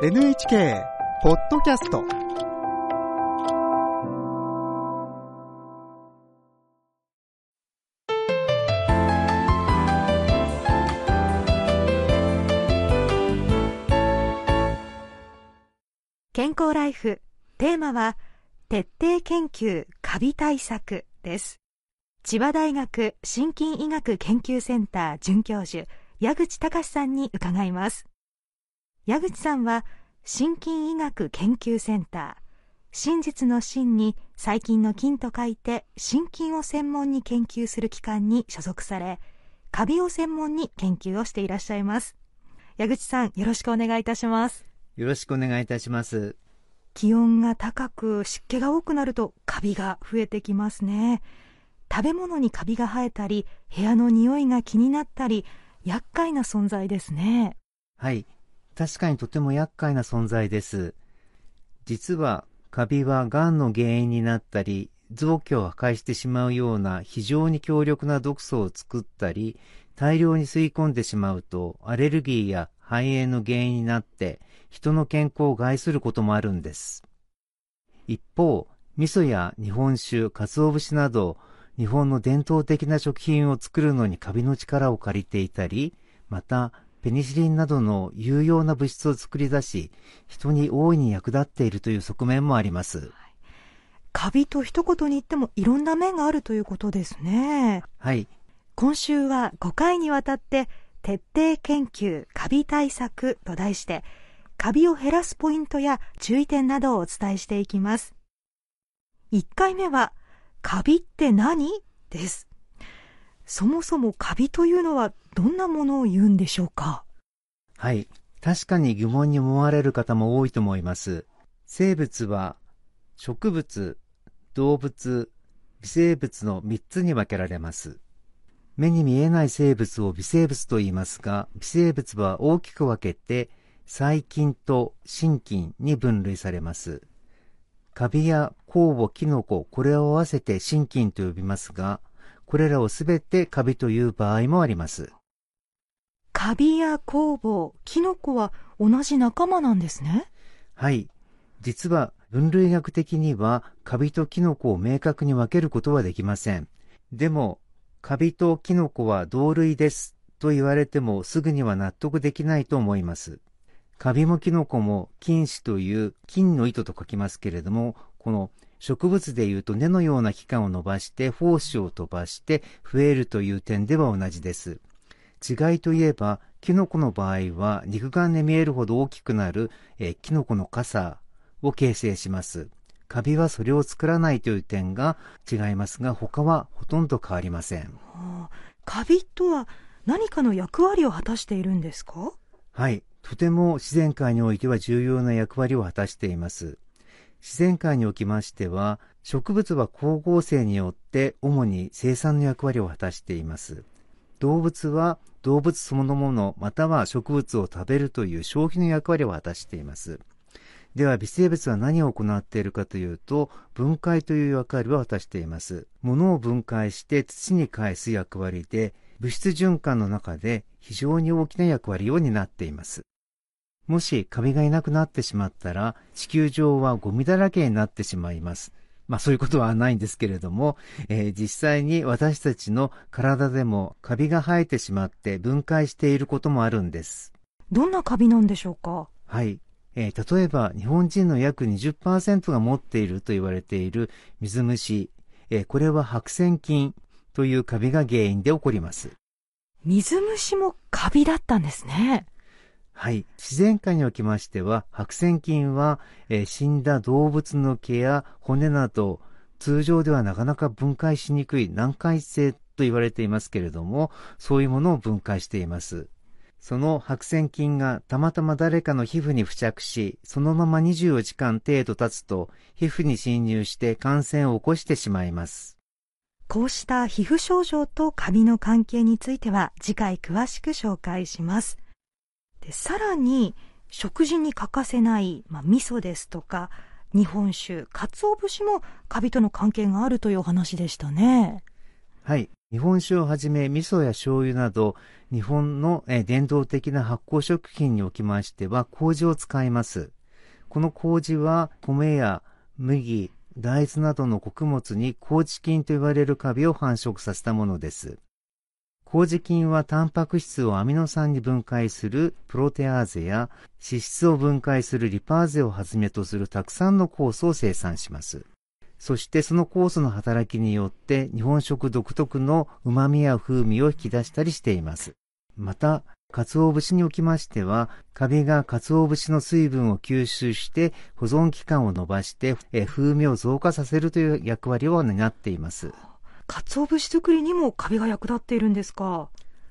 NHK ポッドキャスト。健康ライフ。テーマは徹底研究カビ対策です。千葉大学心筋医学研究センター准教授矢口隆さんに伺います。矢口さんは心筋医学研究センター真実の真に細菌の菌と書いて心筋を専門に研究する機関に所属されカビを専門に研究をしていらっしゃいます。矢口さんよろしくお願いいたしますよろしくお願いいたします。気温が高く湿気が多くなるとカビが増えてきますね。食べ物にカビが生えたり部屋の匂いが気になったり厄介な存在ですね。はい。確かにとても厄介な存在です。実はカビはがんの原因になったり臓器を破壊してしまうような非常に強力な毒素を作ったり大量に吸い込んでしまうとアレルギーや肺炎の原因になって人の健康を害することもあるんです。一方味噌や日本酒、鰹節など日本の伝統的な食品を作るのにカビの力を借りていたり、また、ペニシリンなどの有用な物質を作り出し、人に大いに役立っているという側面もあります。カビと一言に言ってもいろんな面があるということですね。はい。今週は5回にわたって徹底研究カビ対策と題して、カビを減らすポイントや注意点などをお伝えしていきます。1回目はカビって何？です。そもそもカビというのはどんなものを言うんでしょうか？はい。確かに疑問に思われる方も多いと思います。生物は植物、動物、微生物の3つに分けられます。目に見えない生物を微生物と言いますが、微生物は大きく分けて細菌と真菌に分類されます。カビや酵母、キノコ、これを合わせて心筋と呼びますが、これらをすべてカビという場合もあります。カビや酵母、キノコは同じ仲間なんですねはい。実は分類学的にはカビとキノコを明確に分けることはできません。でも、カビとキノコは同類ですと言われてもすぐには納得できないと思います。カビもキノコも菌糸という菌の糸と書きますけれども、この植物でいうと根のような器官を伸ばして胞子を飛ばして増えるという点では同じです。違いといえば、キノコの場合は肉眼で見えるほど大きくなる、えー、キノコの傘を形成します。カビはそれを作らないという点が違いますが、他はほとんど変わりません。はあ、カビとは何かの役割を果たしているんですか？はい。とても自然界においては重要な役割を果たしています。自然界におきましては、植物は光合成によって主に生産の役割を果たしています。動物は動物そのものまたは植物を食べるという消費の役割を果たしています。では微生物は何を行っているかというと分解という役割を果たしています。物を分解して土に返す役割で物質循環の中で非常に大きな役割を担っています。もしカビがいなくなってしまったら、地球上はゴミだらけになってしまいます。まあそういうことはないんですけれども、えー、実際に私たちの体でもカビが生えてしまって分解していることもあるんです。どんなカビなんでしょうか？はい。えー、例えば日本人の約20%が持っていると言われている水虫、えー、これは白癬菌というカビが原因で起こります。水虫もカビだったんですね。はい。自然界におきましては、白癬菌は、えー、死んだ動物の毛や骨など、通常ではなかなか分解しにくい難解性と言われていますけれども、そういうものを分解しています。その白癬菌がたまたま誰かの皮膚に付着し、そのまま24時間程度経つと、皮膚に侵入して感染を起こしてしまいます。こうした皮膚症状とカビの関係については次回詳しく紹介します。でさらに食事に欠かせない、まあ、味噌ですとか日本酒鰹節もカビとの関係があるというお話でしたね。はい。日本酒をはじめ味噌や醤油など日本のえ伝統的な発酵食品におきましては麹を使います。この麹は米や麦、大豆などの穀物に麹菌と言われるカビを繁殖させたものです。麹菌はタンパク質をアミノ酸に分解するプロテアーゼや脂質を分解するリパーゼをはじめとするたくさんの酵素を生産します。そしてその酵素の働きによって日本食独特の旨味や風味を引き出したりしています。また、鰹節におきましては、カビが鰹節の水分を吸収して保存期間を延ばして風味を増加させるという役割を担っています。鰹節作りにもカビが役立っているんですか？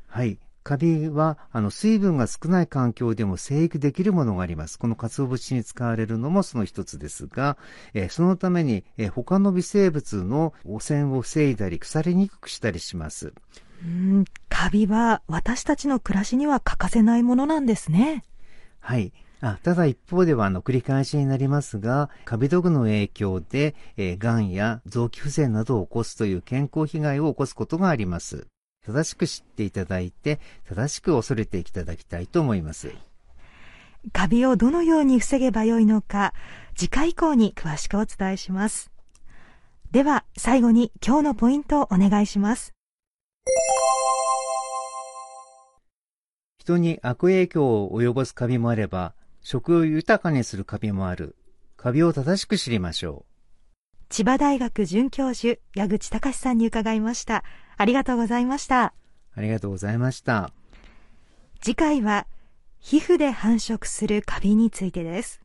はい。カビは、あの、水分が少ない環境でも生育できるものがあります。この鰹節に使われるのもその一つですが、えーそのために、えー他の微生物の汚染を防いだり腐りにくくしたりします。うん、カビは私たちの暮らしには欠かせないものなんですね。はい。あただ一方ではあの繰り返しになりますが、カビ毒の影響で、えー、癌や臓器不全などを起こすという健康被害を起こすことがあります。正しく知っていただいて、正しく恐れていただきたいと思います。カビをどのように防げばよいのか、次回以降に詳しくお伝えします。では、最後に今日のポイントをお願いします。人に悪影響を及ぼすカビもあれば、食を豊かにするカビもある。カビを正しく知りましょ千葉大学准教授、矢口隆さんに伺いました。ありがとうございました。う。ありがとうございました。次回は、皮膚で繁殖するカビについてです。